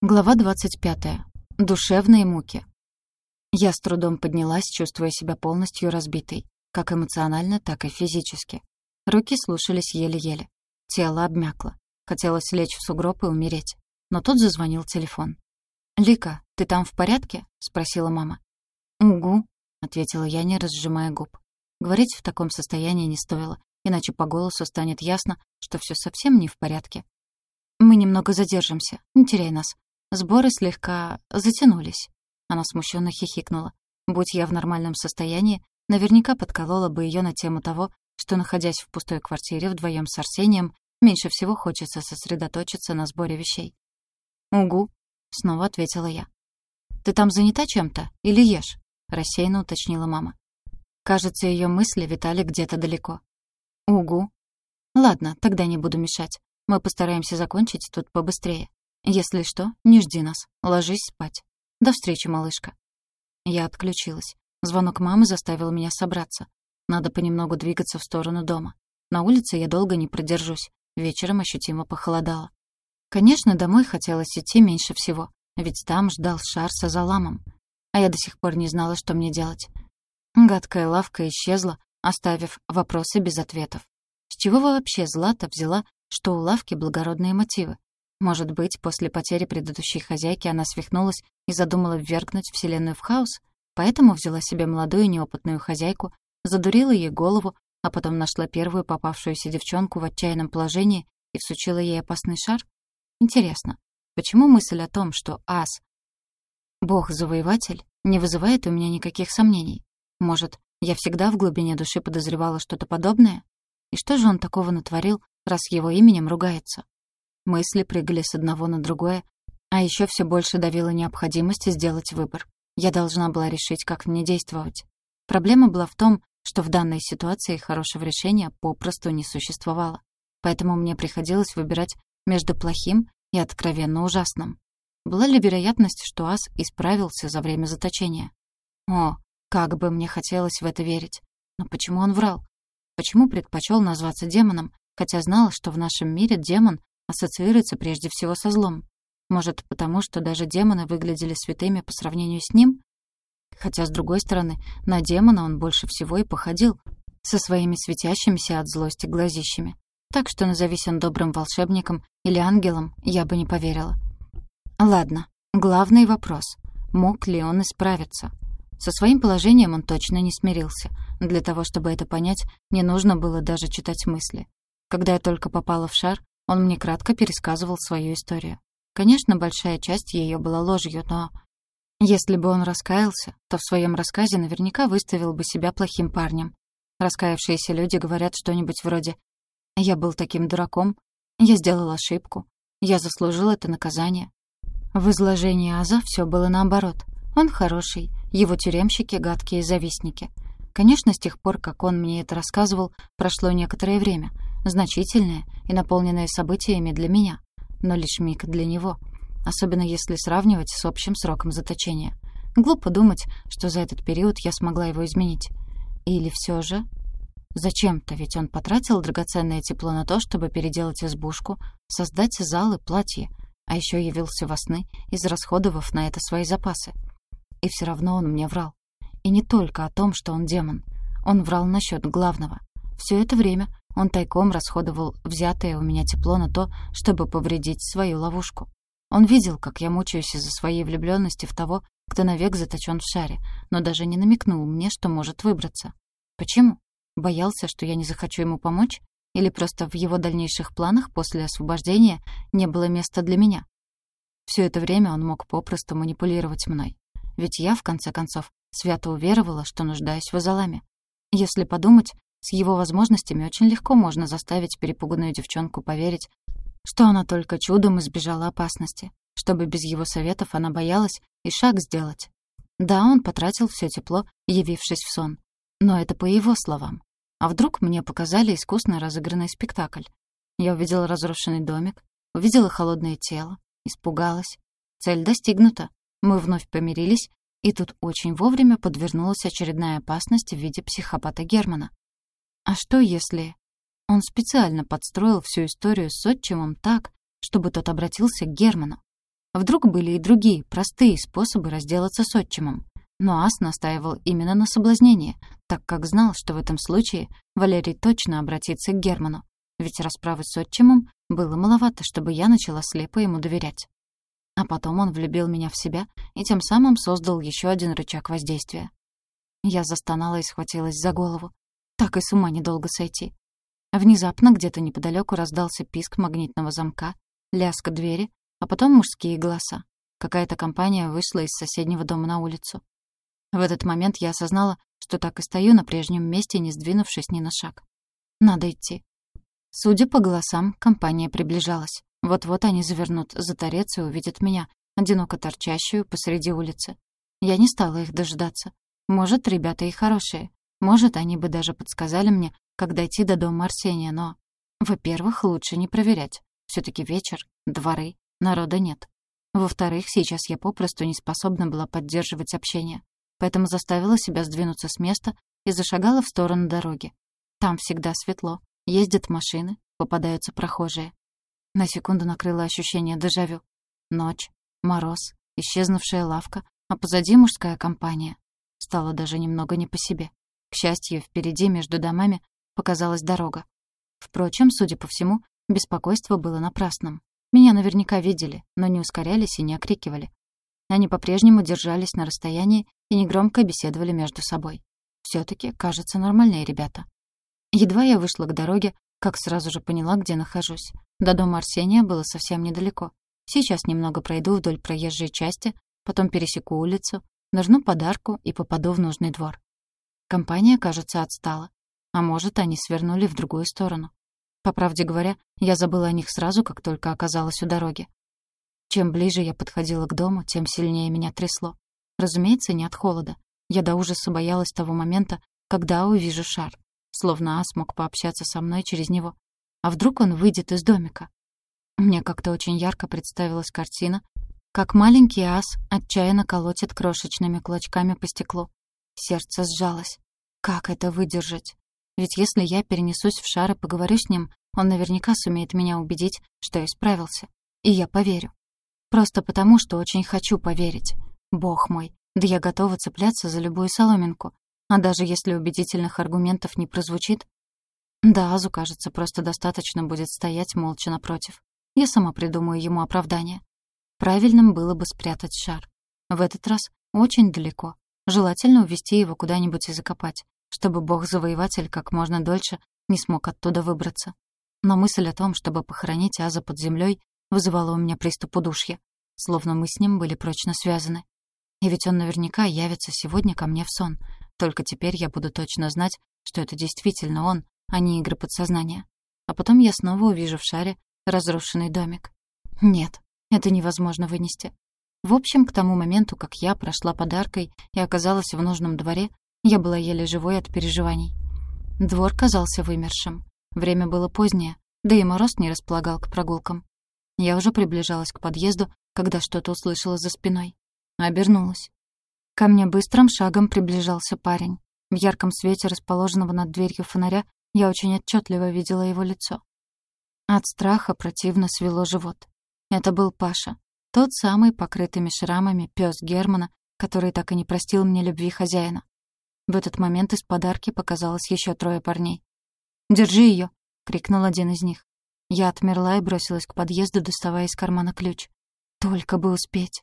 Глава 25. Душевные муки. Я с трудом поднялась, чувствуя себя полностью разбитой, как эмоционально, так и физически. Руки слушались еле-еле. Тело обмякло. Хотелось лечь в сугроб и умереть. Но тут зазвонил телефон. «Лика, ты там в порядке?» — спросила мама. «Угу», — ответила я, не разжимая губ. Говорить в таком состоянии не стоило, иначе по голосу станет ясно, что все совсем не в порядке. «Мы немного задержимся, не теряй нас. Сборы слегка затянулись. Она смущенно хихикнула. Будь я в нормальном состоянии, наверняка подколола бы ее на тему того, что, находясь в пустой квартире вдвоем с Арсением, меньше всего хочется сосредоточиться на сборе вещей. «Угу», — снова ответила я. «Ты там занята чем-то или ешь?» — рассеянно уточнила мама. Кажется, ее мысли витали где-то далеко. «Угу». «Ладно, тогда не буду мешать. Мы постараемся закончить тут побыстрее. Если что, не жди нас. Ложись спать. До встречи, малышка. Я отключилась. Звонок мамы заставил меня собраться. Надо понемногу двигаться в сторону дома. На улице я долго не продержусь. Вечером ощутимо похолодало. Конечно, домой хотелось идти меньше всего, ведь там ждал шар с азаламом. А я до сих пор не знала, что мне делать. Гадкая лавка исчезла, оставив вопросы без ответов. С чего вообще Злата взяла, что у лавки благородные мотивы? Может быть, после потери предыдущей хозяйки она свихнулась и задумала ввергнуть Вселенную в хаос, поэтому взяла себе молодую неопытную хозяйку, задурила ей голову, а потом нашла первую попавшуюся девчонку в отчаянном положении и всучила ей опасный шар? Интересно, почему мысль о том, что ас — бог-завоеватель, не вызывает у меня никаких сомнений? Может, я всегда в глубине души подозревала что-то подобное? И что же он такого натворил, раз его именем ругается? Мысли прыгали с одного на другое, а еще все больше давила необходимость сделать выбор. Я должна была решить, как мне действовать. Проблема была в том, что в данной ситуации хорошего решения попросту не существовало. Поэтому мне приходилось выбирать между плохим и откровенно ужасным. Была ли вероятность, что Ас исправился за время заточения? О, как бы мне хотелось в это верить. Но почему он врал? Почему предпочел назваться демоном, хотя знал, что в нашем мире демон ассоциируется прежде всего со злом. Может, потому что даже демоны выглядели святыми по сравнению с ним? Хотя, с другой стороны, на демона он больше всего и походил, со своими светящимися от злости глазищами. Так что, назовись он добрым волшебником или ангелом, я бы не поверила. Ладно, главный вопрос. Мог ли он исправиться? Со своим положением он точно не смирился. Для того, чтобы это понять, не нужно было даже читать мысли. Когда я только попала в шар, он мне кратко пересказывал свою историю. Конечно, большая часть ее была ложью, но... Если бы он раскаялся, то в своем рассказе наверняка выставил бы себя плохим парнем. Раскаявшиеся люди говорят что-нибудь вроде «Я был таким дураком», «Я сделал ошибку», «Я заслужил это наказание». В изложении Аза все было наоборот. Он хороший, его тюремщики — гадкие завистники. Конечно, с тех пор, как он мне это рассказывал, прошло некоторое время — значительное и наполненное событиями для меня, но лишь миг для него, особенно если сравнивать с общим сроком заточения. Глупо думать, что за этот период я смогла его изменить. Или все же... Зачем-то, ведь он потратил драгоценное тепло на то, чтобы переделать избушку, создать зал и платье, а еще явился во сны, израсходовав на это свои запасы. И все равно он мне врал. И не только о том, что он демон. Он врал насчет главного. Все это время он тайком расходовал взятое у меня тепло на то, чтобы повредить свою ловушку. Он видел, как я мучаюсь из-за своей влюбленности в того, кто навек заточен в шаре, но даже не намекнул мне, что может выбраться. Почему? Боялся, что я не захочу ему помочь? Или просто в его дальнейших планах после освобождения не было места для меня? Все это время он мог попросту манипулировать мной. Ведь я, в конце концов, свято уверовала, что нуждаюсь в Азаламе. Если подумать, с его возможностями очень легко можно заставить перепуганную девчонку поверить, что она только чудом избежала опасности, чтобы без его советов она боялась и шаг сделать. Да, он потратил все тепло, явившись в сон. Но это по его словам. А вдруг мне показали искусно разыгранный спектакль? Я увидела разрушенный домик, увидела холодное тело, испугалась. Цель достигнута. Мы вновь помирились, и тут очень вовремя подвернулась очередная опасность в виде психопата Германа. А что если... Он специально подстроил всю историю с отчимом так, чтобы тот обратился к Герману. Вдруг были и другие, простые способы разделаться с отчимом. Но Ас настаивал именно на соблазнении, так как знал, что в этом случае Валерий точно обратится к Герману. Ведь расправы с отчимом было маловато, чтобы я начала слепо ему доверять. А потом он влюбил меня в себя и тем самым создал еще один рычаг воздействия. Я застонала и схватилась за голову. Так и с ума недолго сойти. Внезапно где-то неподалеку раздался писк магнитного замка, лязг двери, а потом мужские голоса. Какая-то компания вышла из соседнего дома на улицу. В этот момент я осознала, что так и стою на прежнем месте, не сдвинувшись ни на шаг. Надо идти. Судя по голосам, компания приближалась. Вот-вот они завернут за торец и увидят меня, одиноко торчащую посреди улицы. Я не стала их дожидаться. Может, ребята и хорошие. Может, они бы даже подсказали мне, как дойти до дома Арсения, но... Во-первых, лучше не проверять. все таки вечер, дворы, народа нет. Во-вторых, сейчас я попросту не способна была поддерживать общение поэтому заставила себя сдвинуться с места и зашагала в сторону дороги. Там всегда светло, ездят машины, попадаются прохожие. На секунду накрыло ощущение дежавю. Ночь, мороз, исчезнувшая лавка, а позади мужская компания. Стало даже немного не по себе. К счастью, впереди между домами показалась дорога. Впрочем, судя по всему, беспокойство было напрасным. Меня наверняка видели, но не ускорялись и не окрикивали. Они по-прежнему держались на расстоянии и негромко беседовали между собой. все таки кажется, нормальные ребята. Едва я вышла к дороге, как сразу же поняла, где нахожусь. До дома Арсения было совсем недалеко. Сейчас немного пройду вдоль проезжей части, потом пересеку улицу, нажну подарку и попаду в нужный двор. Компания, кажется, отстала. А может, они свернули в другую сторону. По правде говоря, я забыла о них сразу, как только оказалась у дороги. Чем ближе я подходила к дому, тем сильнее меня трясло. Разумеется, не от холода. Я до ужаса боялась того момента, когда увижу шар. Словно Ас мог пообщаться со мной через него. А вдруг он выйдет из домика? Мне как-то очень ярко представилась картина, как маленький ас отчаянно колотит крошечными кулачками по стеклу. Сердце сжалось. Как это выдержать? Ведь если я перенесусь в шар и поговорю с ним, он наверняка сумеет меня убедить, что исправился. И я поверю. Просто потому, что очень хочу поверить. Бог мой, да я готова цепляться за любую соломинку. А даже если убедительных аргументов не прозвучит... Да, Азу, кажется, просто достаточно будет стоять молча напротив. Я сама придумаю ему оправдание. Правильным было бы спрятать шар. В этот раз очень далеко. Желательно увести его куда-нибудь и закопать, чтобы бог-завоеватель как можно дольше не смог оттуда выбраться. Но мысль о том, чтобы похоронить Аза под землей, вызывала у меня приступ удушья, словно мы с ним были прочно связаны. И ведь он наверняка явится сегодня ко мне в сон. Только теперь я буду точно знать, что это действительно он, а не игры подсознания. А потом я снова увижу в шаре разрушенный домик. Нет, это невозможно вынести. В общем, к тому моменту, как я прошла подаркой и оказалась в нужном дворе, я была еле живой от переживаний. Двор казался вымершим. Время было позднее, да и мороз не располагал к прогулкам. Я уже приближалась к подъезду, когда что-то услышала за спиной. Обернулась. Ко мне быстрым шагом приближался парень. В ярком свете расположенного над дверью фонаря я очень отчетливо видела его лицо. От страха противно свело живот. Это был Паша, тот самый покрытыми шрамами пес Германа, который так и не простил мне любви хозяина. В этот момент из подарки показалось еще трое парней. «Держи ее! крикнул один из них. Я отмерла и бросилась к подъезду, доставая из кармана ключ. Только бы успеть.